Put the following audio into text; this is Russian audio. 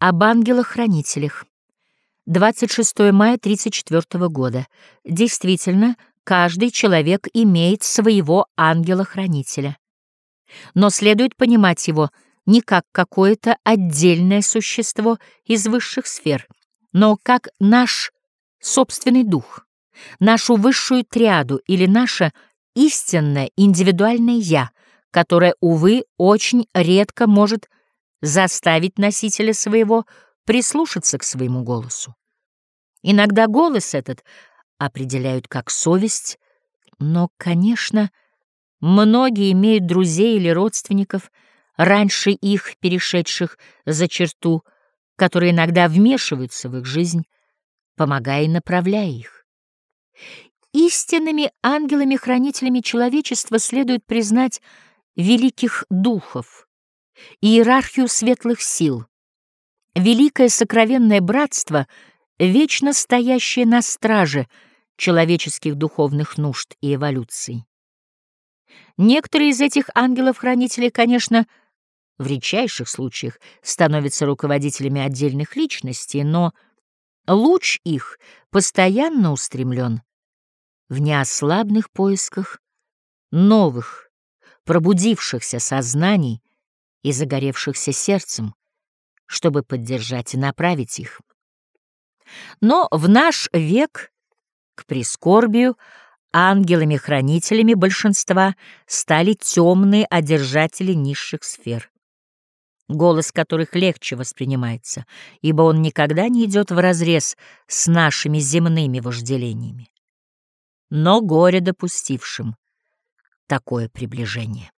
Об ангелах-хранителях. 26 мая 34 года. Действительно, каждый человек имеет своего ангела-хранителя. Но следует понимать его не как какое-то отдельное существо из высших сфер, но как наш собственный дух, нашу высшую триаду или наше истинное индивидуальное «я», которое, увы, очень редко может заставить носителя своего прислушаться к своему голосу. Иногда голос этот определяют как совесть, но, конечно, многие имеют друзей или родственников, раньше их перешедших за черту, которые иногда вмешиваются в их жизнь, помогая и направляя их. Истинными ангелами-хранителями человечества следует признать великих духов — иерархию светлых сил, великое сокровенное братство, вечно стоящее на страже человеческих духовных нужд и эволюций. Некоторые из этих ангелов-хранителей, конечно, в редчайших случаях становятся руководителями отдельных личностей, но луч их постоянно устремлен в неослабных поисках новых, пробудившихся сознаний, и загоревшихся сердцем, чтобы поддержать и направить их. Но в наш век, к прискорбию, ангелами-хранителями большинства стали темные одержатели низших сфер, голос которых легче воспринимается, ибо он никогда не идет вразрез с нашими земными вожделениями. Но горе допустившим такое приближение.